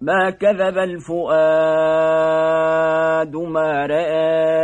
ما كذب الفؤاد ما رأى